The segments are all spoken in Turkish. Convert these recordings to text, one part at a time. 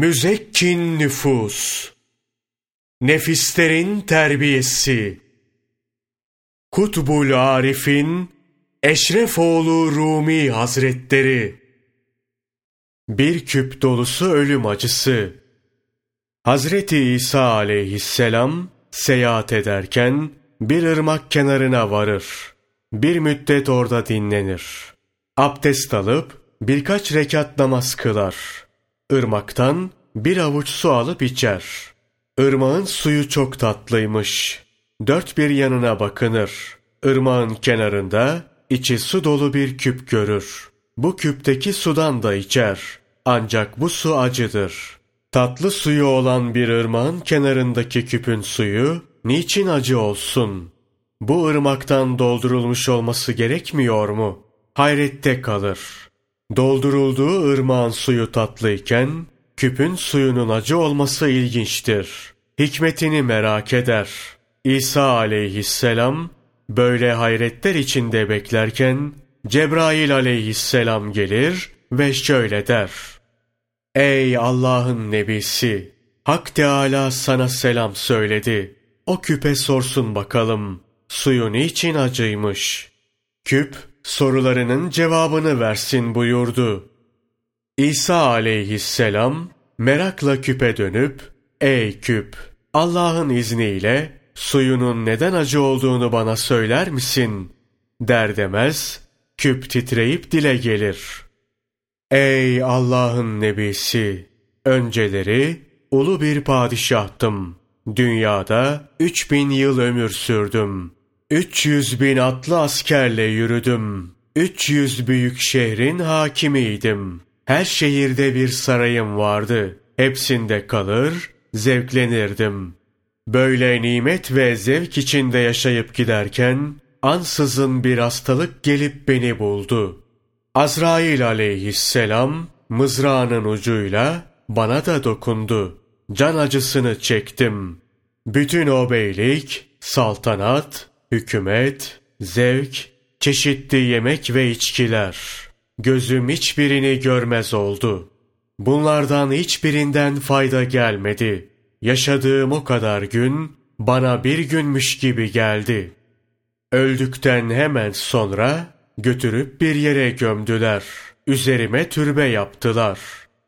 Müzekkin nüfus, nefislerin terbiyesi, Kutbul Arif'in Eşrefoğlu Rumi Hazretleri, bir küp dolusu ölüm acısı, Hazreti İsa aleyhisselam seyahat ederken bir ırmak kenarına varır. Bir müddet orada dinlenir. Abdest alıp birkaç rekat namaz kılar. Irmaktan bir avuç su alıp içer. Irmağın suyu çok tatlıymış. Dört bir yanına bakınır. Irmağın kenarında içi su dolu bir küp görür. Bu küpteki sudan da içer. Ancak bu su acıdır. Tatlı suyu olan bir ırmağın kenarındaki küpün suyu niçin acı olsun? Bu ırmaktan doldurulmuş olması gerekmiyor mu? Hayrette kalır. Doldurulduğu ırmağın suyu tatlıyken, küpün suyunun acı olması ilginçtir. Hikmetini merak eder. İsa aleyhisselam, böyle hayretler içinde beklerken, Cebrail aleyhisselam gelir ve şöyle der. Ey Allah'ın nebisi! Hak Teala sana selam söyledi. O küpe sorsun bakalım. Suyu niçin acıymış? Küp sorularının cevabını versin buyurdu. İsa aleyhisselam merakla küpe dönüp, Ey küp! Allah'ın izniyle suyunun neden acı olduğunu bana söyler misin? Der demez, küp titreyip dile gelir. Ey Allah'ın nebisi! Önceleri ulu bir padişahtım. Dünyada üç bin yıl ömür sürdüm. Üç yüz bin atlı askerle yürüdüm. Üç yüz büyük şehrin hakimiydim. Her şehirde bir sarayım vardı. Hepsinde kalır, zevklenirdim. Böyle nimet ve zevk içinde yaşayıp giderken, ansızın bir hastalık gelip beni buldu. Azrail aleyhisselam mızrağının ucuyla bana da dokundu. Can acısını çektim. Bütün o beylik, saltanat, hükümet, zevk, çeşitli yemek ve içkiler. Gözüm hiçbirini görmez oldu. Bunlardan hiçbirinden fayda gelmedi. Yaşadığım o kadar gün bana bir günmüş gibi geldi. Öldükten hemen sonra götürüp bir yere gömdüler. Üzerime türbe yaptılar.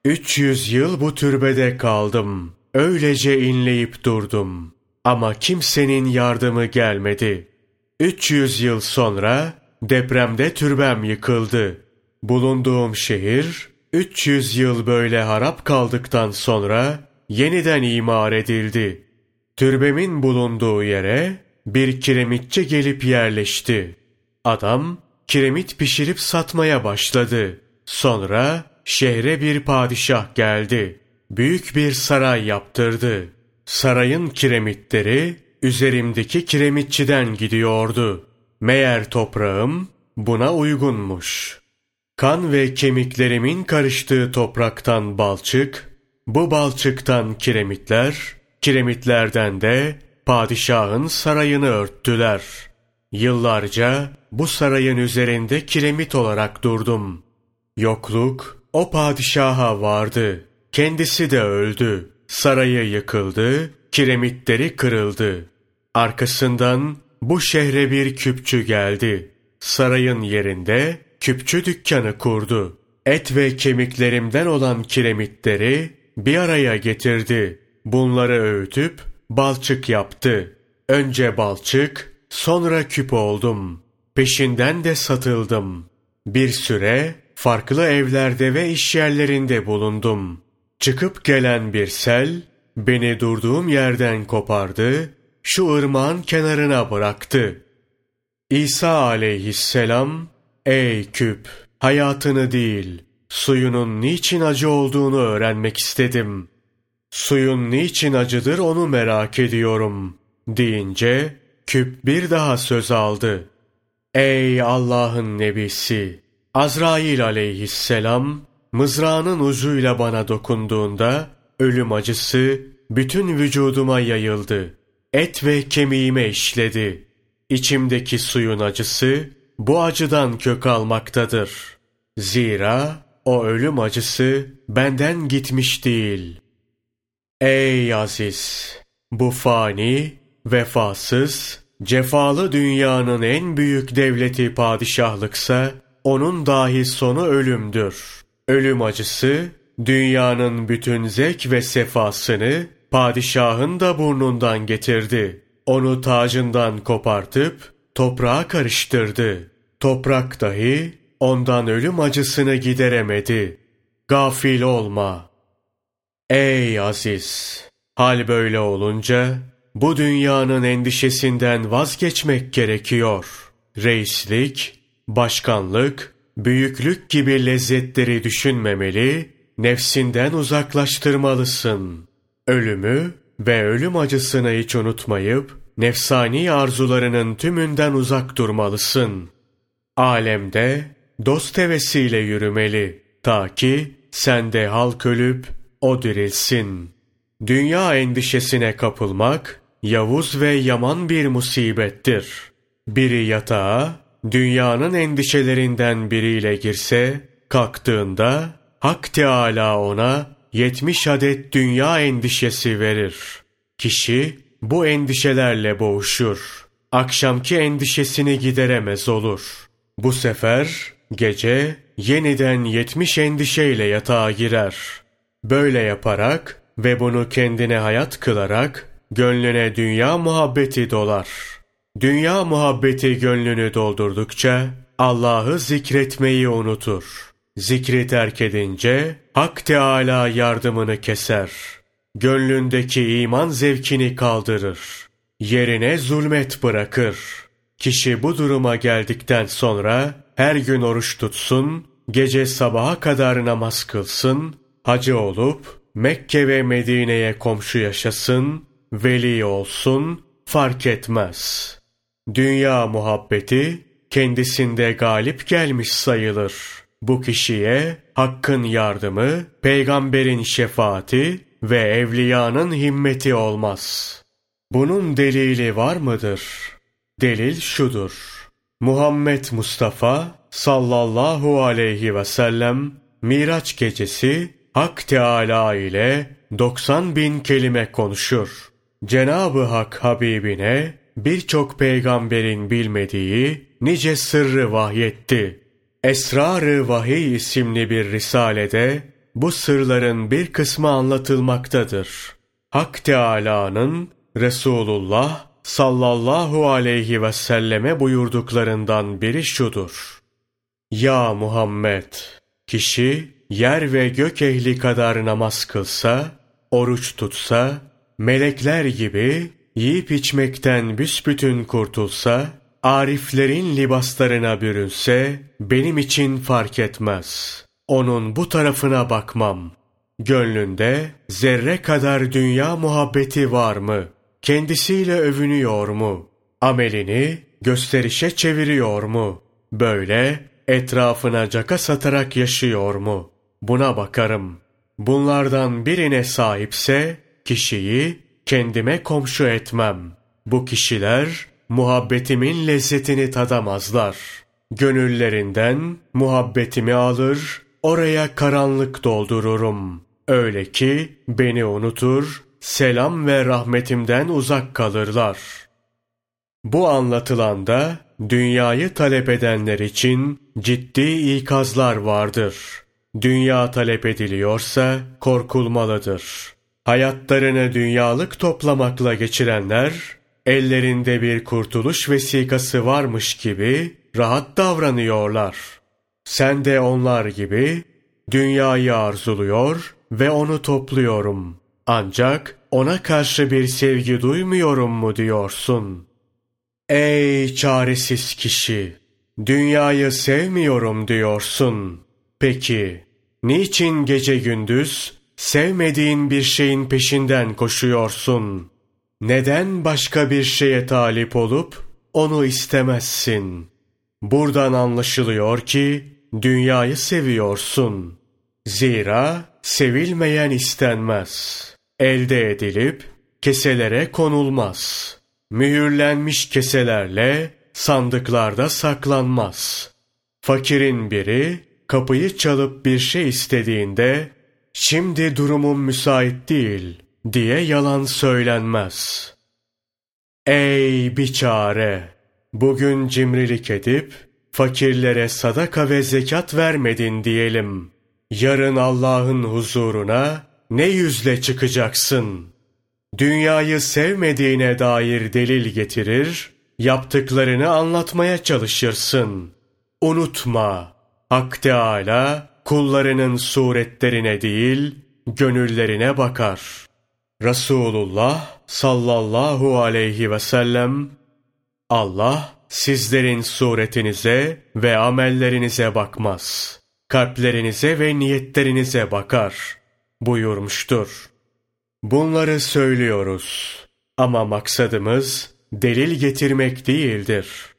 Üç yüz yıl bu türbede kaldım. Öylece inleyip durdum. Ama kimsenin yardımı gelmedi. Üç yüz yıl sonra depremde türbem yıkıldı. Bulunduğum şehir, üç yüz yıl böyle harap kaldıktan sonra yeniden imar edildi. Türbemin bulunduğu yere bir kiremitçi gelip yerleşti. Adam kiremit pişirip satmaya başladı. Sonra şehre bir padişah geldi. Büyük bir saray yaptırdı. Sarayın kiremitleri üzerimdeki kiremitçiden gidiyordu. Meğer toprağım buna uygunmuş. Kan ve kemiklerimin karıştığı topraktan balçık, bu balçıktan kiremitler, kiremitlerden de padişahın sarayını örttüler. Yıllarca bu sarayın üzerinde kiremit olarak durdum. Yokluk o padişaha vardı. Kendisi de öldü. Sarayı yıkıldı, kiremitleri kırıldı. Arkasından bu şehre bir küpçü geldi. Sarayın yerinde küpçü dükkanı kurdu. Et ve kemiklerimden olan kiremitleri bir araya getirdi. Bunları öğütüp balçık yaptı. Önce balçık, sonra küp oldum. Peşinden de satıldım. Bir süre farklı evlerde ve iş yerlerinde bulundum. Çıkıp gelen bir sel beni durduğum yerden kopardı, şu ırmağın kenarına bıraktı. İsa aleyhisselam, ey küp, hayatını değil, suyunun niçin acı olduğunu öğrenmek istedim. Suyun niçin acıdır onu merak ediyorum, deyince küp bir daha söz aldı. Ey Allah'ın nebisi! Azrail aleyhisselam mızrağının ucuyla bana dokunduğunda ölüm acısı bütün vücuduma yayıldı. Et ve kemiğime işledi. İçimdeki suyun acısı bu acıdan kök almaktadır. Zira o ölüm acısı benden gitmiş değil. Ey aziz! Bu fani, vefasız, cefalı dünyanın en büyük devleti padişahlıksa, onun dahi sonu ölümdür. Ölüm acısı, dünyanın bütün zevk ve sefasını padişahın da burnundan getirdi. Onu tacından kopartıp toprağa karıştırdı. Toprak dahi ondan ölüm acısını gideremedi. Gafil olma. Ey aziz! Hal böyle olunca bu dünyanın endişesinden vazgeçmek gerekiyor. Reislik, başkanlık, büyüklük gibi lezzetleri düşünmemeli, nefsinden uzaklaştırmalısın. Ölümü ve ölüm acısını hiç unutmayıp, nefsani arzularının tümünden uzak durmalısın. Alemde dost hevesiyle yürümeli, ta ki sende halk ölüp o dirilsin. Dünya endişesine kapılmak, yavuz ve yaman bir musibettir. Biri yatağa, dünyanın endişelerinden biriyle girse, kalktığında Hak Teâlâ ona yetmiş adet dünya endişesi verir. Kişi bu endişelerle boğuşur. Akşamki endişesini gideremez olur. Bu sefer gece yeniden yetmiş endişeyle yatağa girer. Böyle yaparak ve bunu kendine hayat kılarak gönlüne dünya muhabbeti dolar. Dünya muhabbeti gönlünü doldurdukça Allah'ı zikretmeyi unutur. Zikri terk edince Hak Teâlâ yardımını keser. Gönlündeki iman zevkini kaldırır. Yerine zulmet bırakır. Kişi bu duruma geldikten sonra her gün oruç tutsun, gece sabaha kadar namaz kılsın, hacı olup Mekke ve Medine'ye komşu yaşasın, veli olsun, fark etmez. Dünya muhabbeti kendisinde galip gelmiş sayılır. Bu kişiye hakkın yardımı, peygamberin şefaati ve evliyanın himmeti olmaz. Bunun delili var mıdır? Delil şudur. Muhammed Mustafa sallallahu aleyhi ve sellem Miraç gecesi Hak Teâlâ ile 90 bin kelime konuşur. Cenab-ı Hak Habibine birçok peygamberin bilmediği nice sırrı vahyetti. Esrar-ı Vahiy isimli bir risalede bu sırların bir kısmı anlatılmaktadır. Hak Teâlâ'nın Resulullah sallallahu aleyhi ve selleme buyurduklarından biri şudur. Ya Muhammed! Kişi yer ve gök ehli kadar namaz kılsa, oruç tutsa, melekler gibi yiyip içmekten büsbütün kurtulsa, ariflerin libaslarına bürünse, benim için fark etmez. Onun bu tarafına bakmam. Gönlünde zerre kadar dünya muhabbeti var mı? Kendisiyle övünüyor mu? Amelini gösterişe çeviriyor mu? Böyle etrafına caka satarak yaşıyor mu? Buna bakarım. Bunlardan birine sahipse kişiyi kendime komşu etmem. Bu kişiler muhabbetimin lezzetini tadamazlar. Gönüllerinden muhabbetimi alır, oraya karanlık doldururum. Öyle ki beni unutur, selam ve rahmetimden uzak kalırlar. Bu anlatılanda dünyayı talep edenler için ciddi ikazlar vardır.'' Dünya talep ediliyorsa korkulmalıdır. Hayatlarını dünyalık toplamakla geçirenler, ellerinde bir kurtuluş vesikası varmış gibi rahat davranıyorlar. Sen de onlar gibi dünyayı arzuluyor ve onu topluyorum. Ancak ona karşı bir sevgi duymuyorum mu diyorsun? Ey çaresiz kişi! Dünyayı sevmiyorum diyorsun. Peki, niçin gece gündüz sevmediğin bir şeyin peşinden koşuyorsun? Neden başka bir şeye talip olup onu istemezsin? Buradan anlaşılıyor ki dünyayı seviyorsun. Zira sevilmeyen istenmez. Elde edilip keselere konulmaz. Mühürlenmiş keselerle sandıklarda saklanmaz. Fakirin biri Kapıyı çalıp bir şey istediğinde, şimdi durumum müsait değil, diye yalan söylenmez. Ey biçare! Bugün cimrilik edip, fakirlere sadaka ve zekat vermedin diyelim. Yarın Allah'ın huzuruna ne yüzle çıkacaksın? Dünyayı sevmediğine dair delil getirir, yaptıklarını anlatmaya çalışırsın. Unutma, Hak Teâlâ kullarının suretlerine değil, gönüllerine bakar. Resulullah sallallahu aleyhi ve sellem, Allah sizlerin suretinize ve amellerinize bakmaz. Kalplerinize ve niyetlerinize bakar buyurmuştur. Bunları söylüyoruz ama maksadımız delil getirmek değildir.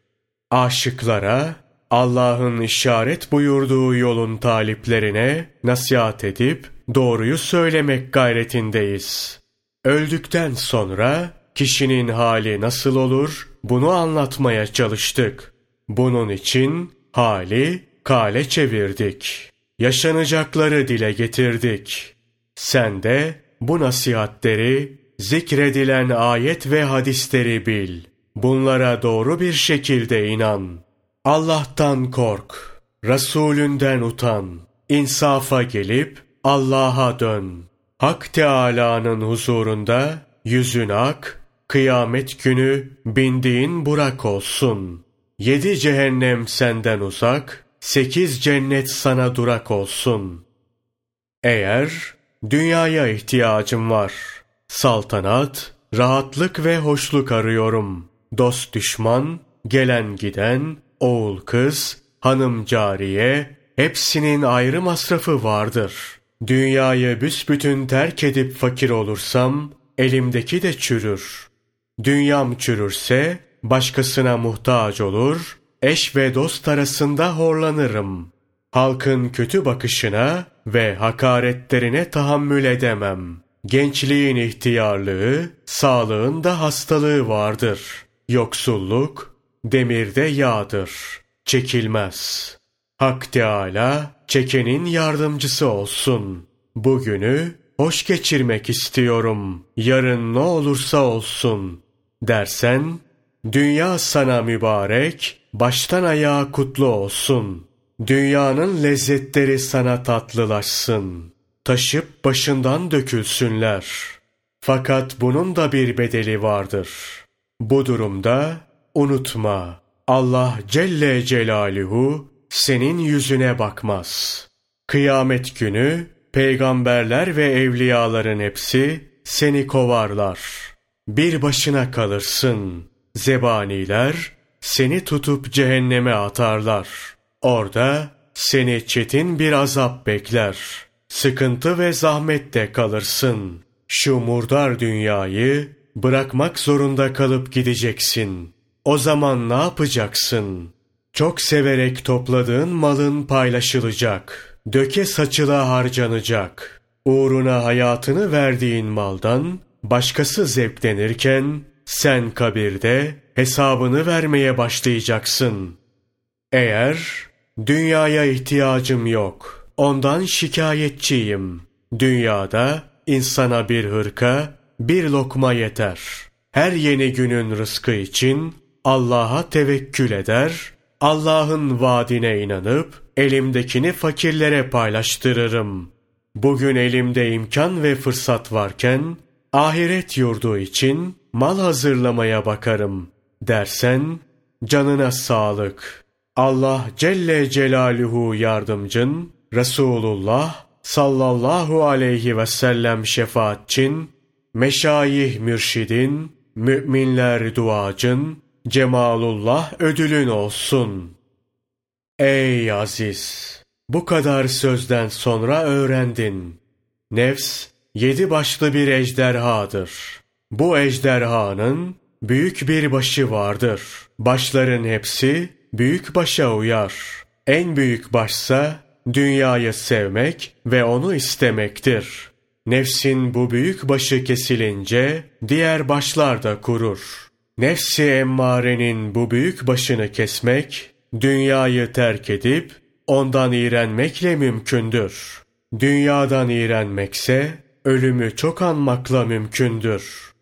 Aşıklara Allah'ın işaret buyurduğu yolun taliplerine nasihat edip doğruyu söylemek gayretindeyiz. Öldükten sonra kişinin hali nasıl olur bunu anlatmaya çalıştık. Bunun için hali kale çevirdik. Yaşanacakları dile getirdik. Sen de bu nasihatleri, zikredilen ayet ve hadisleri bil. Bunlara doğru bir şekilde inan. Allah'tan kork. Resulünden utan. İnsafa gelip Allah'a dön. Hak Teâlâ'nın huzurunda yüzün ak, kıyamet günü bindiğin burak olsun. Yedi cehennem senden uzak, sekiz cennet sana durak olsun. Eğer dünyaya ihtiyacım var, saltanat, rahatlık ve hoşluk arıyorum. Dost düşman, gelen giden, oğul kız, hanım cariye, hepsinin ayrı masrafı vardır.'' Dünyayı büsbütün terk edip fakir olursam, elimdeki de çürür. Dünyam çürürse, başkasına muhtaç olur, eş ve dost arasında horlanırım. Halkın kötü bakışına ve hakaretlerine tahammül edemem. Gençliğin ihtiyarlığı, sağlığın da hastalığı vardır. Yoksulluk, demirde yağdır. Çekilmez. Hak Teâlâ, çekenin yardımcısı olsun. Bugünü hoş geçirmek istiyorum. Yarın ne olursa olsun. Dersen, dünya sana mübarek, baştan ayağa kutlu olsun. Dünyanın lezzetleri sana tatlılaşsın. Taşıp başından dökülsünler. Fakat bunun da bir bedeli vardır. Bu durumda unutma, Allah Celle Celaluhu senin yüzüne bakmaz. Kıyamet günü peygamberler ve evliyaların hepsi seni kovarlar. Bir başına kalırsın. Zebaniler seni tutup cehenneme atarlar. Orada seni çetin bir azap bekler. Sıkıntı ve zahmette kalırsın. Şu murdar dünyayı bırakmak zorunda kalıp gideceksin. O zaman ne yapacaksın? Çok severek topladığın malın paylaşılacak. Döke saçıla harcanacak. Uğruna hayatını verdiğin maldan başkası zevklenirken sen kabirde hesabını vermeye başlayacaksın. Eğer dünyaya ihtiyacım yok, ondan şikayetçiyim. Dünyada insana bir hırka, bir lokma yeter. Her yeni günün rızkı için Allah'a tevekkül eder, Allah'ın vaadine inanıp elimdekini fakirlere paylaştırırım. Bugün elimde imkan ve fırsat varken ahiret yurdu için mal hazırlamaya bakarım dersen canına sağlık. Allah Celle Celaluhu yardımcın, Resulullah sallallahu aleyhi ve sellem şefaatçin, meşayih mürşidin, müminler duacın, Cemalullah ödülün olsun. Ey aziz! Bu kadar sözden sonra öğrendin. Nefs, yedi başlı bir ejderhadır. Bu ejderhanın büyük bir başı vardır. Başların hepsi büyük başa uyar. En büyük başsa dünyayı sevmek ve onu istemektir. Nefsin bu büyük başı kesilince diğer başlar da kurur. Nefsi emmarenin bu büyük başını kesmek, dünyayı terk edip ondan iğrenmekle mümkündür. Dünyadan iğrenmekse ölümü çok anmakla mümkündür.